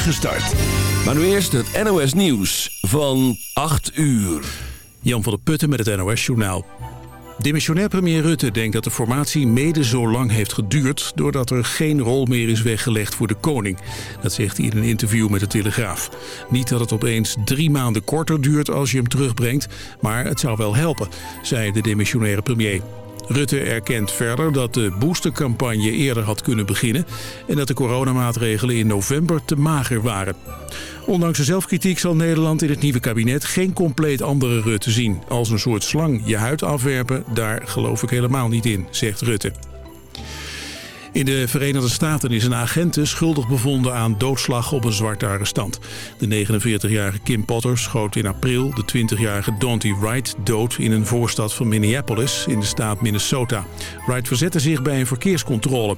start. Maar nu eerst het NOS Nieuws van 8 uur. Jan van der Putten met het NOS Journaal. Demissionair premier Rutte denkt dat de formatie mede zo lang heeft geduurd... doordat er geen rol meer is weggelegd voor de koning. Dat zegt hij in een interview met de Telegraaf. Niet dat het opeens drie maanden korter duurt als je hem terugbrengt... maar het zou wel helpen, zei de demissionaire premier. Rutte erkent verder dat de boostercampagne eerder had kunnen beginnen... en dat de coronamaatregelen in november te mager waren. Ondanks de zelfkritiek zal Nederland in het nieuwe kabinet geen compleet andere Rutte zien. Als een soort slang je huid afwerpen, daar geloof ik helemaal niet in, zegt Rutte. In de Verenigde Staten is een agent schuldig bevonden aan doodslag op een zwarte arrestant. De 49-jarige Kim Potter schoot in april de 20-jarige Dante Wright dood in een voorstad van Minneapolis in de staat Minnesota. Wright verzette zich bij een verkeerscontrole.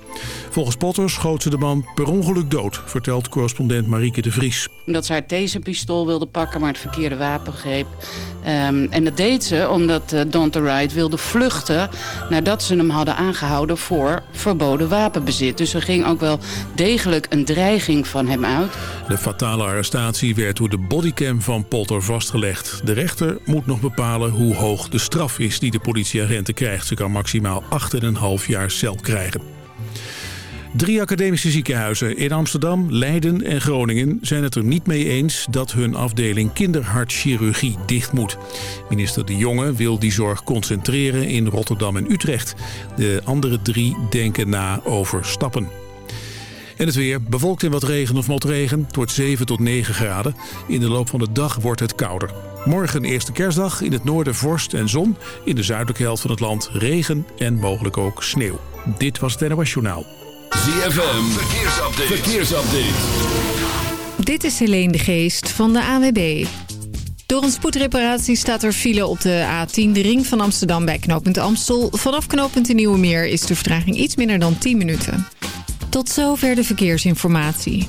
Volgens Potter schoot ze de man per ongeluk dood, vertelt correspondent Marieke de Vries. Dat ze haar taserpistool wilde pakken, maar het verkeerde wapen greep. Um, en dat deed ze omdat uh, Dante Wright wilde vluchten nadat ze hem hadden aangehouden voor verboden wapen. Dus er ging ook wel degelijk een dreiging van hem uit. De fatale arrestatie werd door de bodycam van Polter vastgelegd. De rechter moet nog bepalen hoe hoog de straf is die de politieagenten krijgt. Ze kan maximaal 8,5 jaar cel krijgen. Drie academische ziekenhuizen in Amsterdam, Leiden en Groningen zijn het er niet mee eens dat hun afdeling kinderhartchirurgie dicht moet. Minister De Jonge wil die zorg concentreren in Rotterdam en Utrecht. De andere drie denken na over stappen. En het weer, bewolkt in wat regen of motregen. Het wordt 7 tot 9 graden. In de loop van de dag wordt het kouder. Morgen eerste kerstdag, in het noorden vorst en zon. In de zuidelijke helft van het land regen en mogelijk ook sneeuw. Dit was het NOS Journaal. ZFM, verkeersupdate. verkeersupdate. Dit is Helene de Geest van de AWB. Door een spoedreparatie staat er file op de A10, de ring van Amsterdam bij knooppunt Amstel. Vanaf knooppunt de Nieuwe Meer is de vertraging iets minder dan 10 minuten. Tot zover de verkeersinformatie.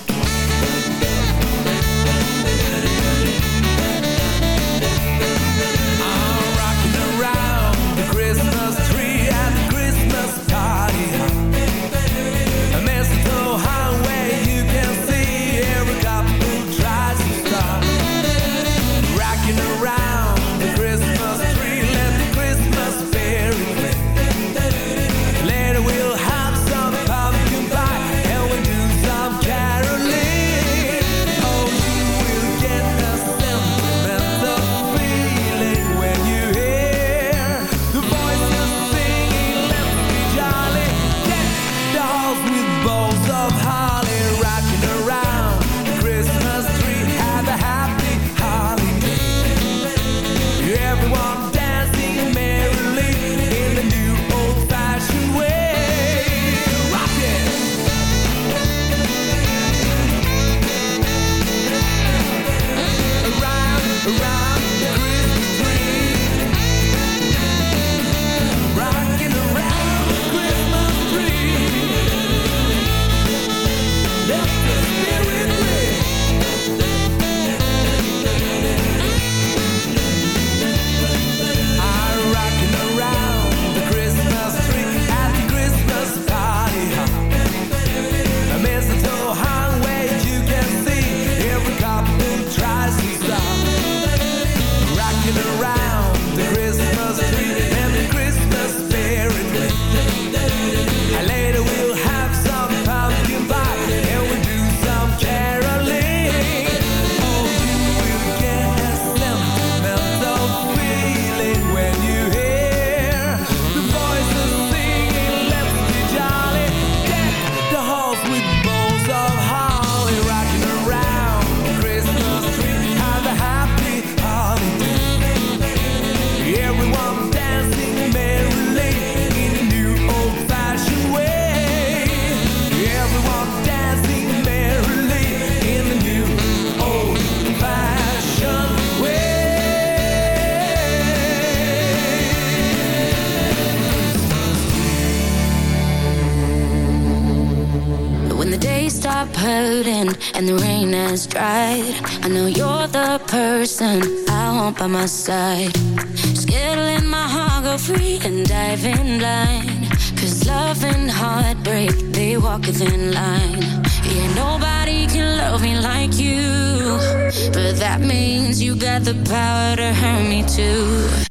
My side. Scared my heart go free and dive in blind. Cause love and heartbreak, they walk a thin line. Yeah, nobody can love me like you. But that means you got the power to hurt me too.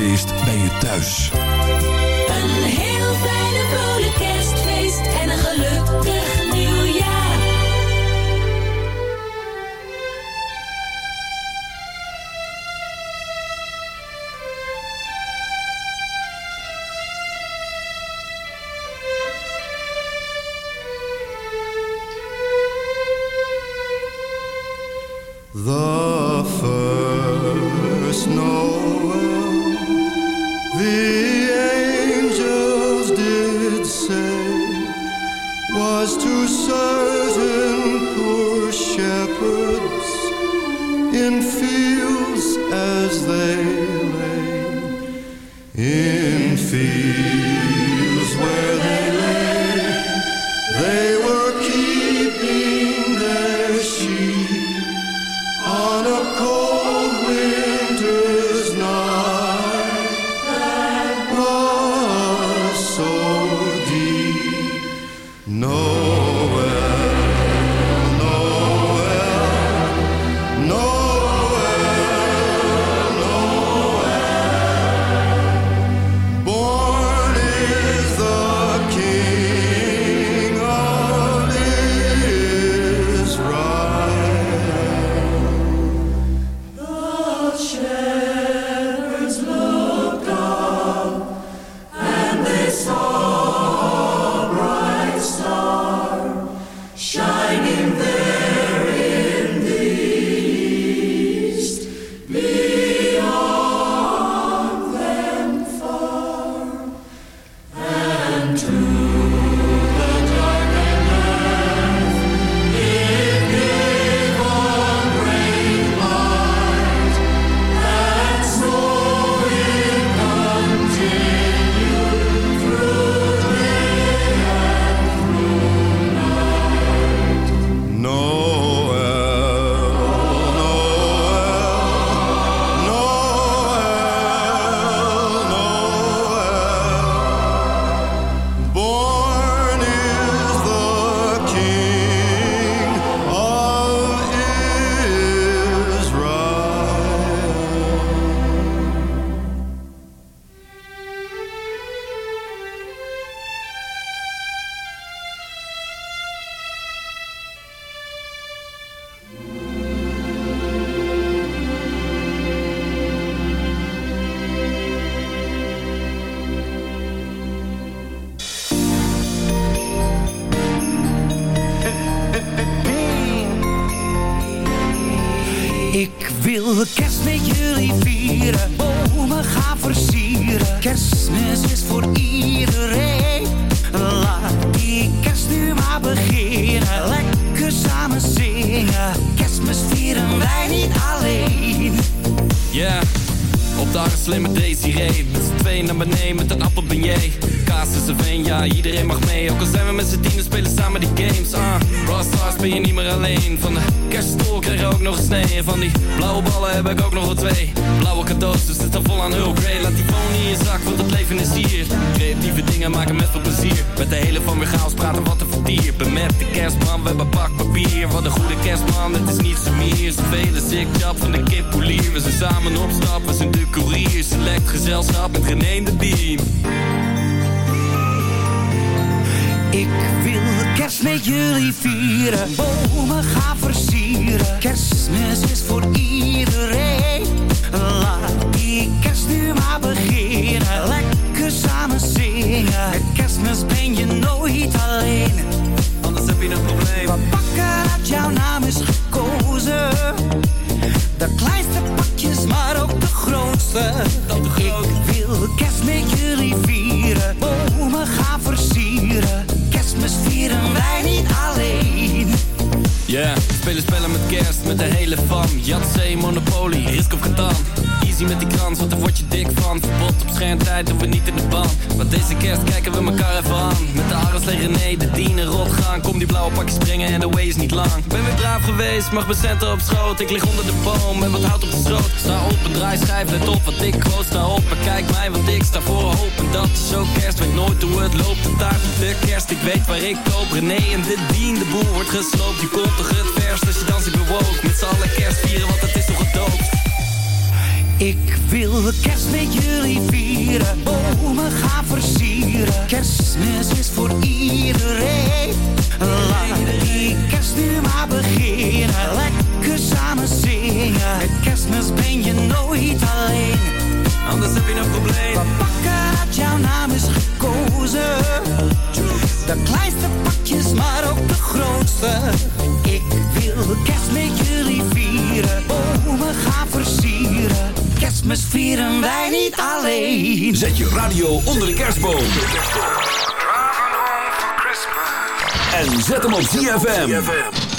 Feest. In fields as they lay in fields Yeah, spelen spellen met kerst, met de hele fam. Jatzee, Monopoly, Risk of Catan Easy met die krans, want daar word je dik van. Verbod op schermtijd, doen we niet in de band. Maar deze kerst kijken we elkaar even aan. Met de Aras tegen nee, de dienen rot gaan. Kom die blauwe pakjes springen en de way is niet lang. Ben weer braaf geweest, mag mijn centen op schoot. Ik lig onder de boom en wat hout op de stroot Sta op een draai, schijf, let op wat ik groot sta op Maar kijk mij, want ik sta voor hoop. En dat is zo kerst, weet nooit hoe het loopt. De taart de kerst, ik weet waar ik koop. René en de dien, de boel wordt gesloopt. Je komt toch het verst als je dansen bewoog Met z'n allen kerst want het is toch gedoopt Ik wil kerst met jullie vieren. Bomen gaan versieren. Kerstmis is voor iedereen. Laat die kerst nu maar beginnen. Lekker samen zingen. Met kerstmis ben je nooit alleen. Anders heb je een probleem We pakken dat jouw naam is gekozen. De kleinste pakjes, maar ook de grootste. Ik wil kerst met jullie vieren. Bomen gaan versieren. Kerstmis vieren wij niet alleen. Zet je radio onder de kerstboom. En zet hem op ZFM.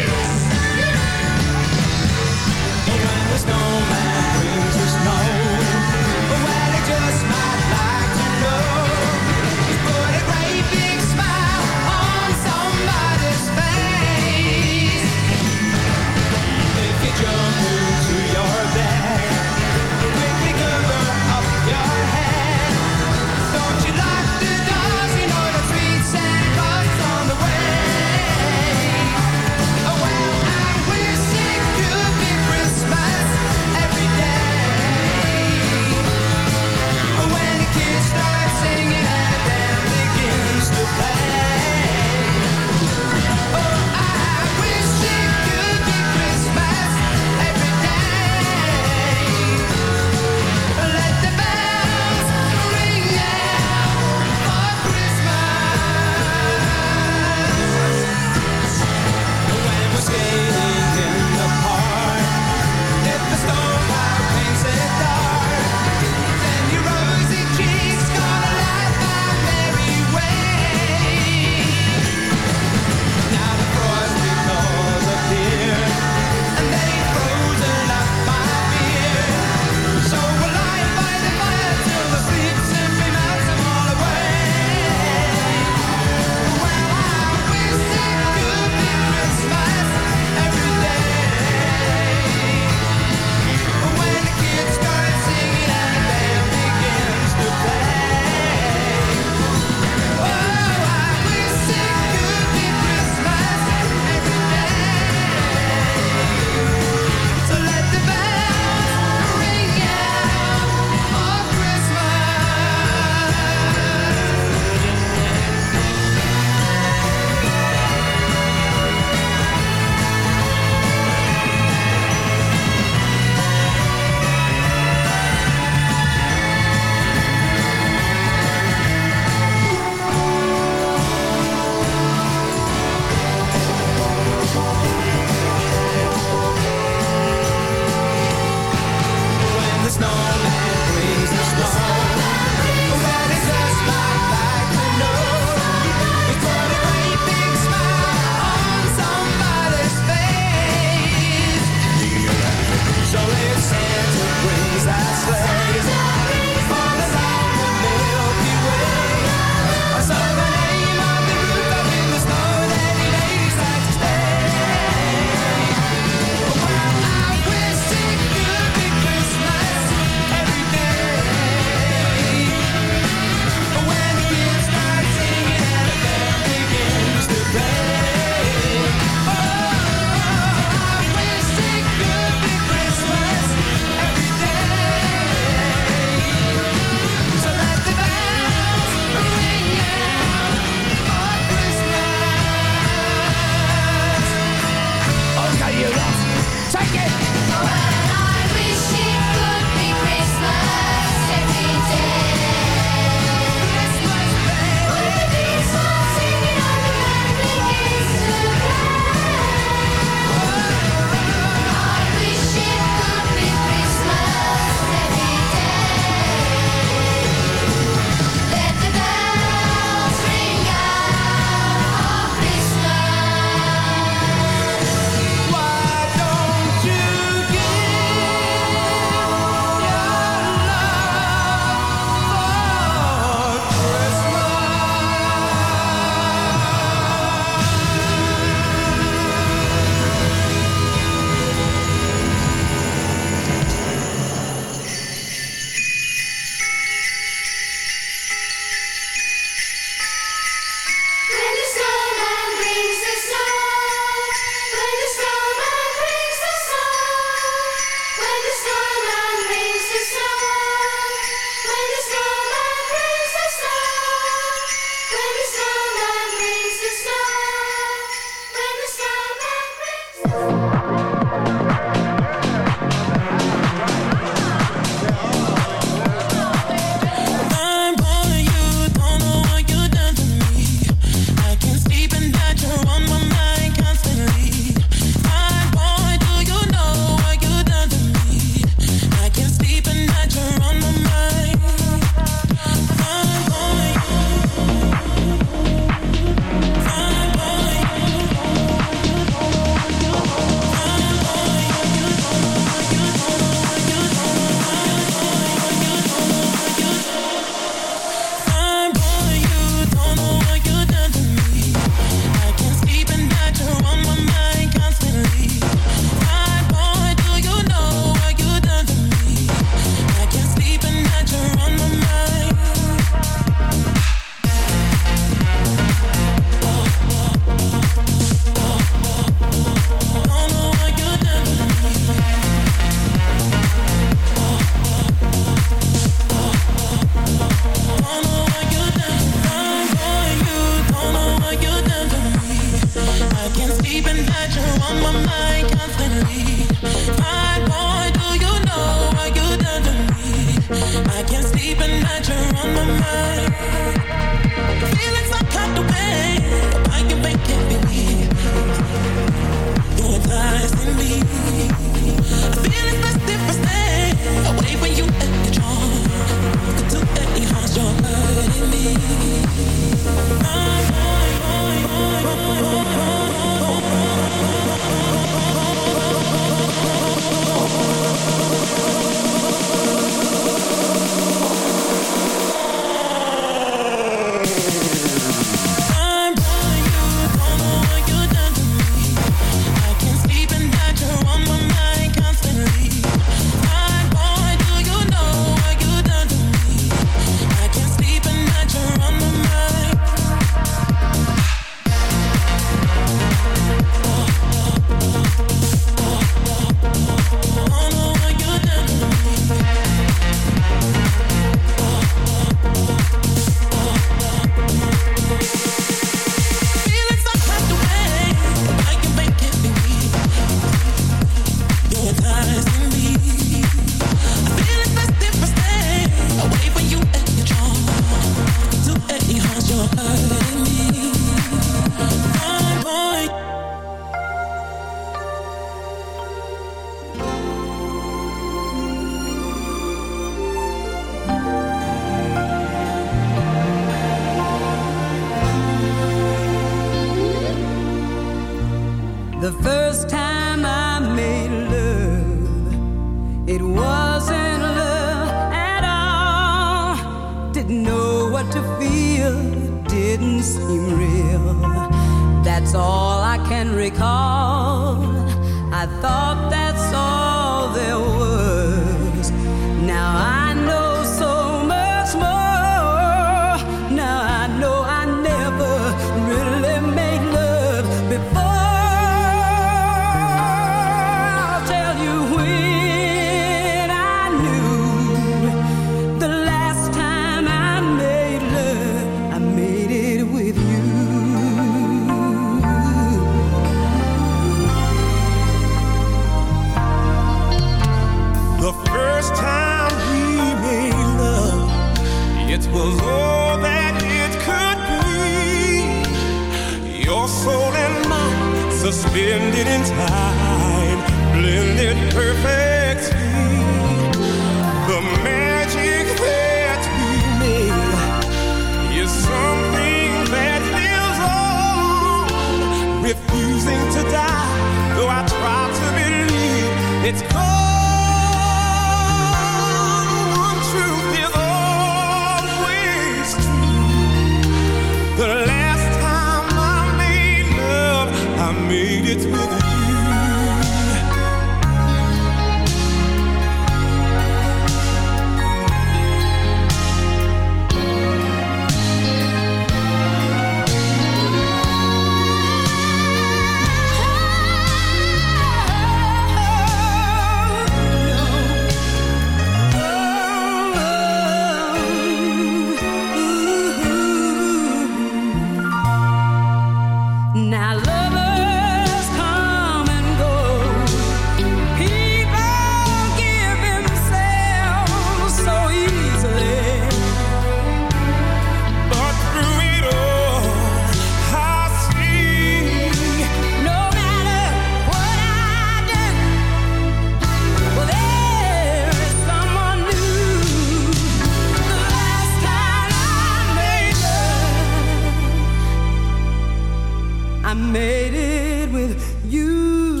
made it with you.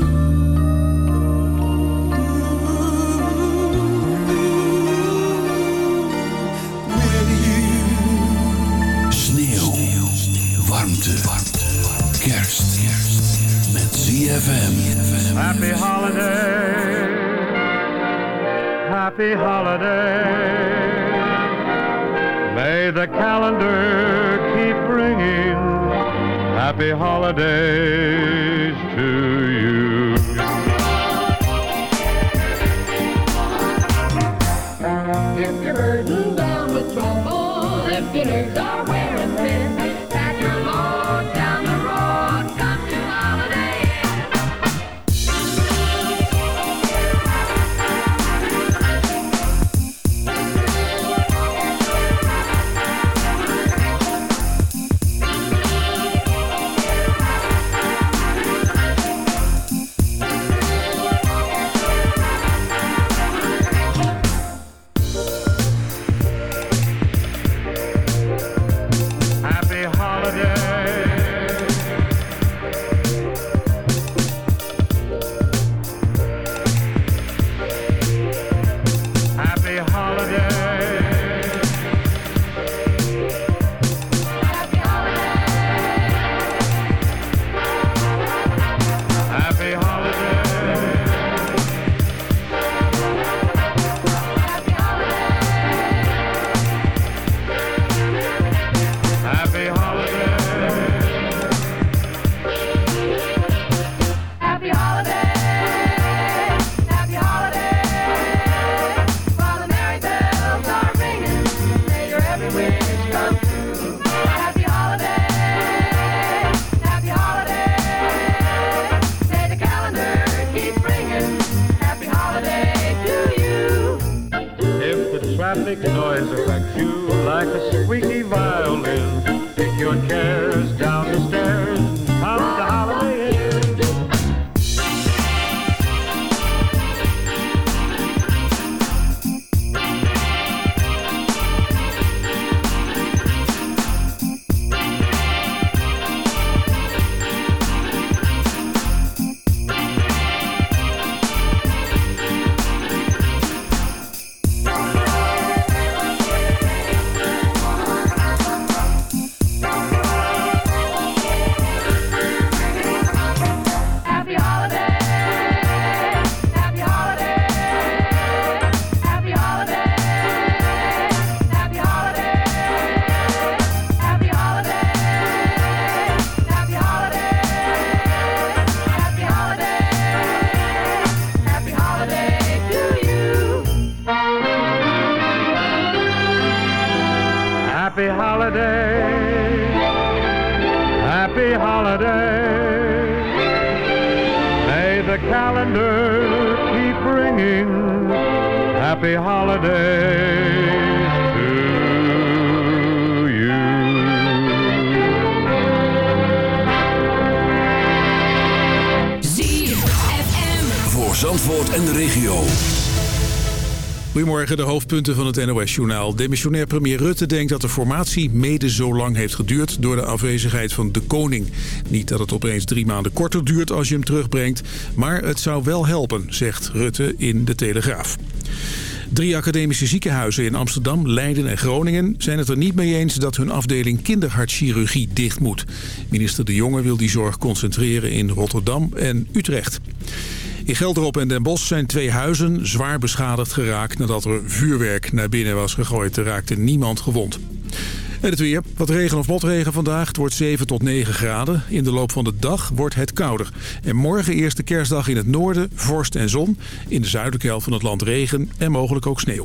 With you. Sneeuw. Sneeuw. Warmte. Warmte. Kerst. Kerst. Met ZFM. Happy holidays. Happy holidays. May the calendar Happy holidays to hoofdpunten van het NOS-journaal. Demissionair premier Rutte denkt dat de formatie mede zo lang heeft geduurd... door de afwezigheid van de koning. Niet dat het opeens drie maanden korter duurt als je hem terugbrengt... maar het zou wel helpen, zegt Rutte in De Telegraaf. Drie academische ziekenhuizen in Amsterdam, Leiden en Groningen... zijn het er niet mee eens dat hun afdeling kinderhartchirurgie dicht moet. Minister De Jonge wil die zorg concentreren in Rotterdam en Utrecht. In Gelderop en Den Bosch zijn twee huizen zwaar beschadigd geraakt... nadat er vuurwerk naar binnen was gegooid. Er raakte niemand gewond. En het weer. Wat regen of motregen vandaag. Het wordt 7 tot 9 graden. In de loop van de dag wordt het kouder. En morgen eerste kerstdag in het noorden, vorst en zon. In de zuidelijke helft van het land regen en mogelijk ook sneeuw.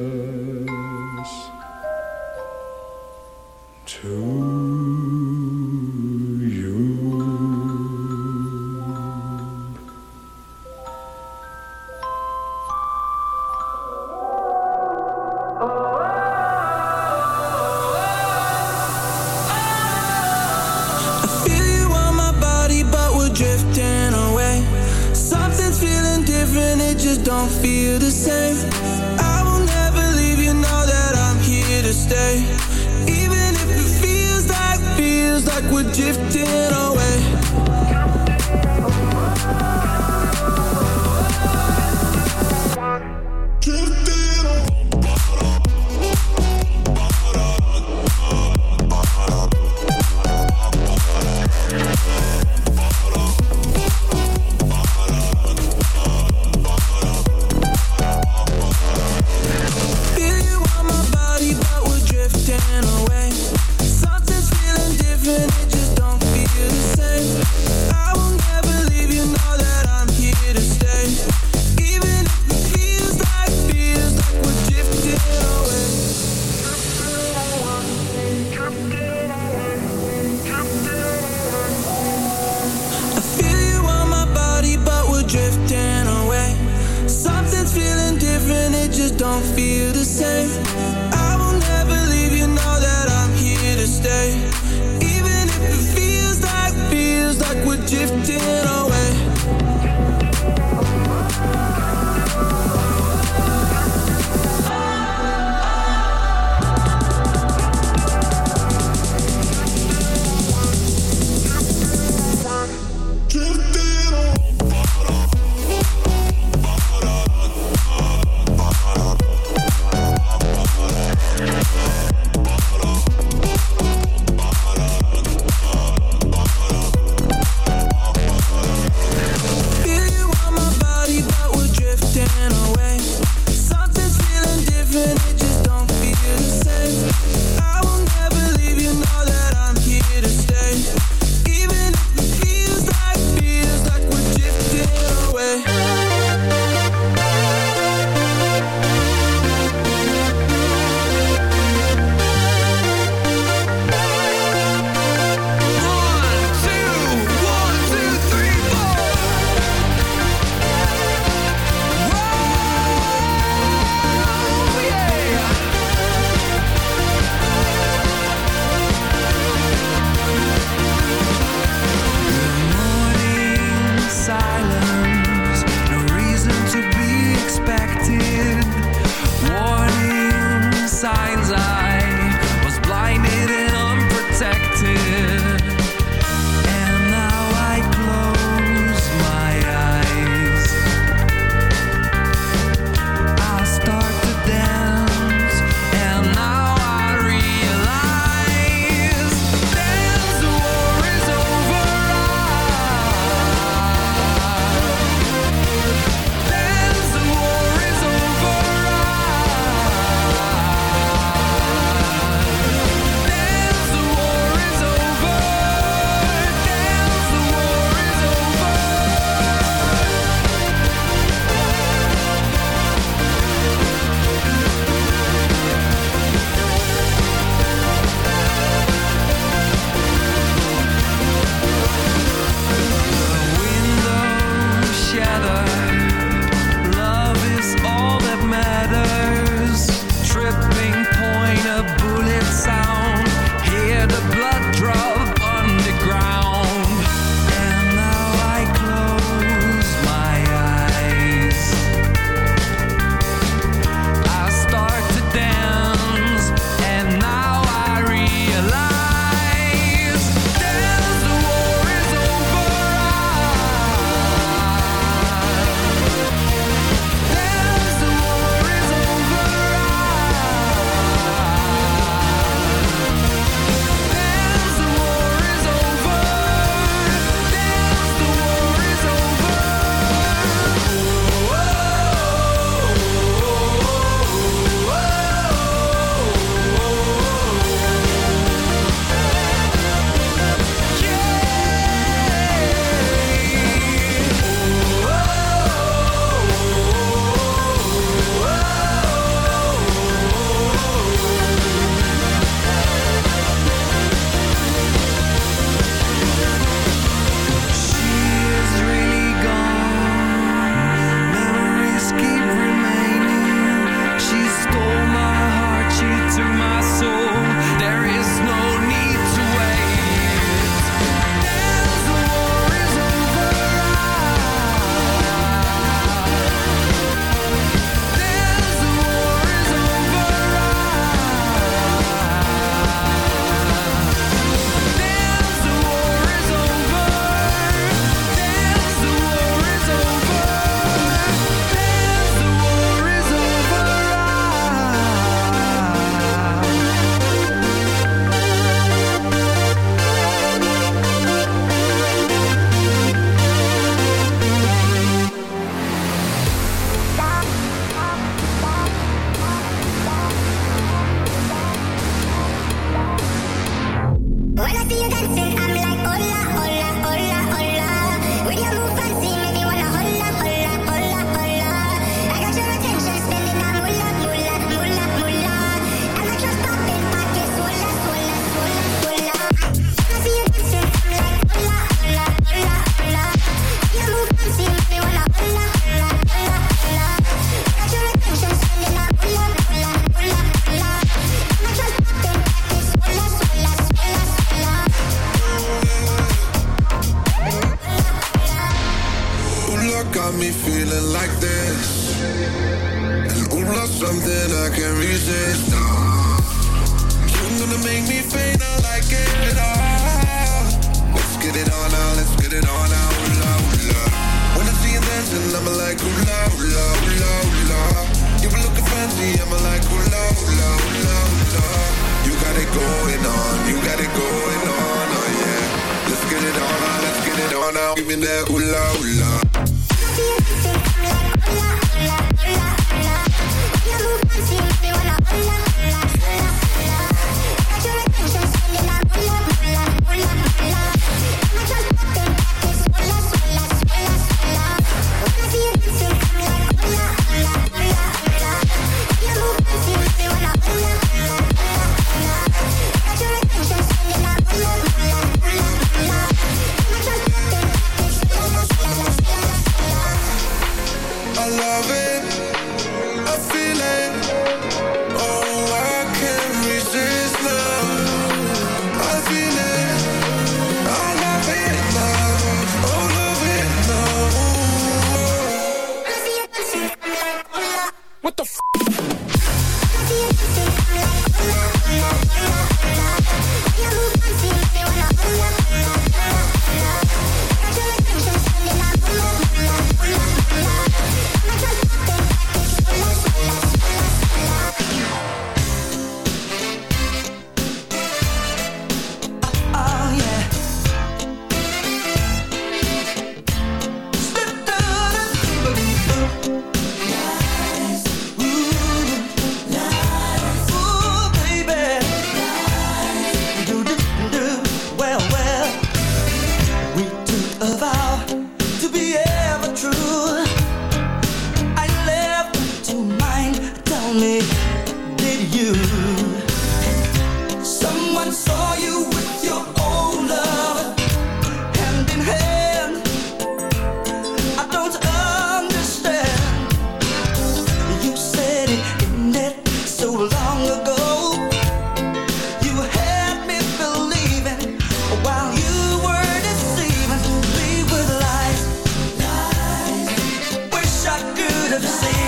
have seen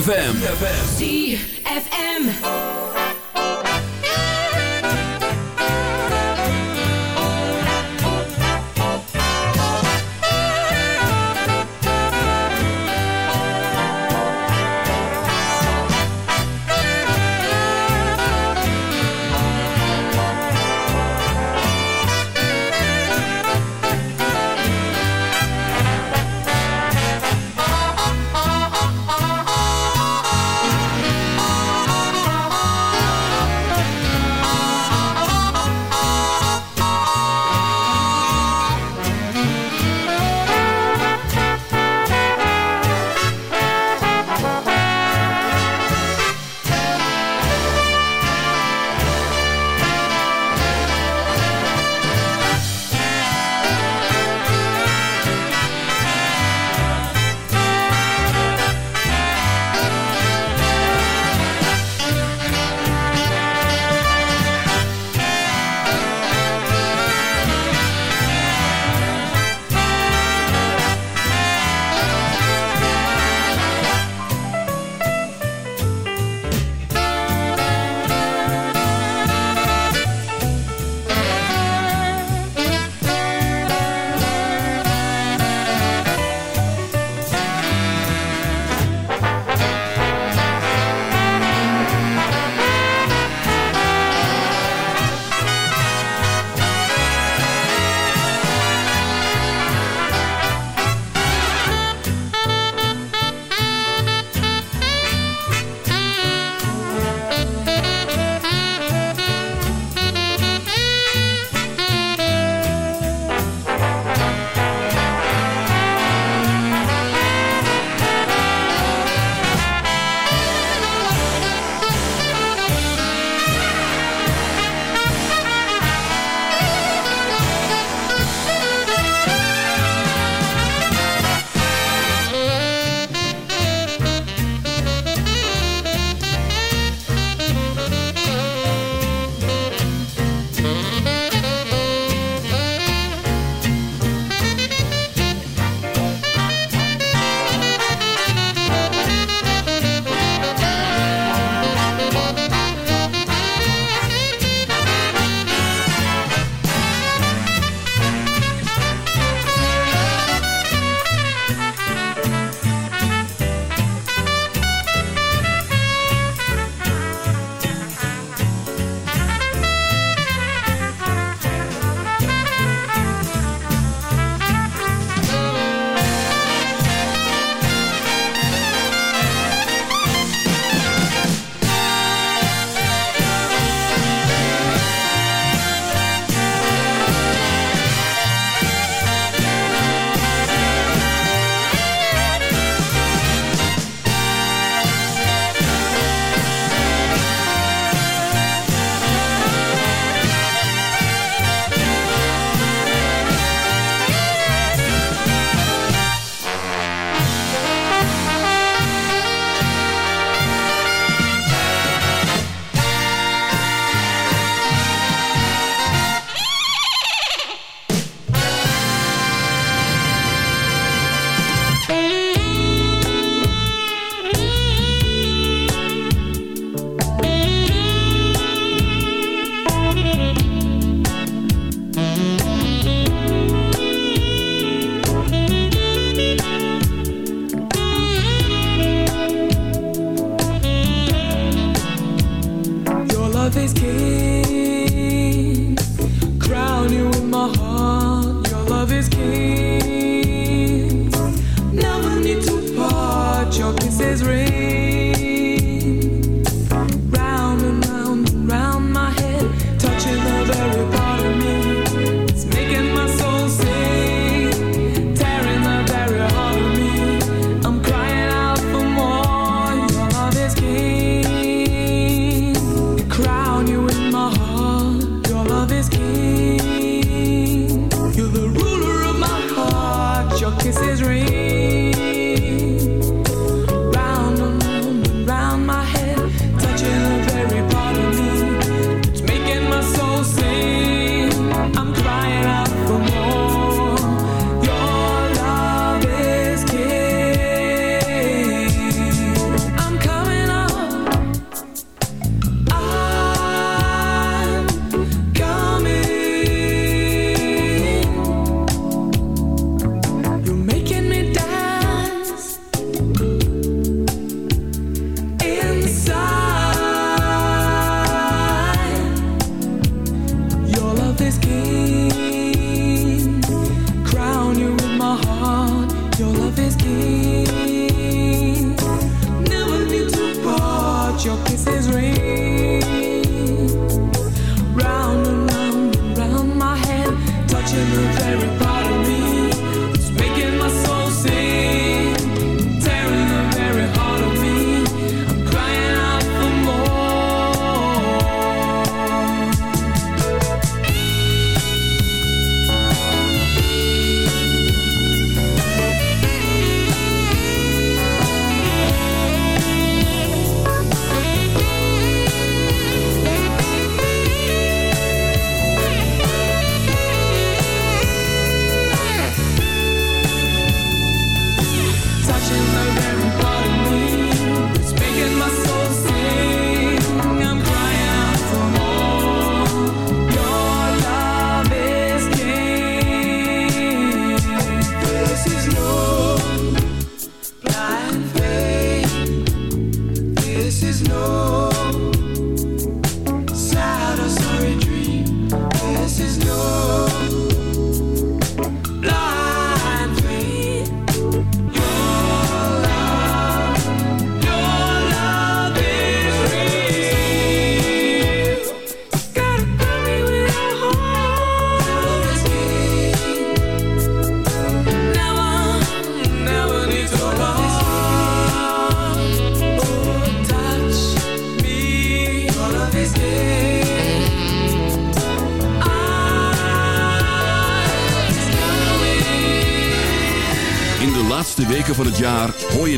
ZFM.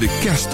de kerst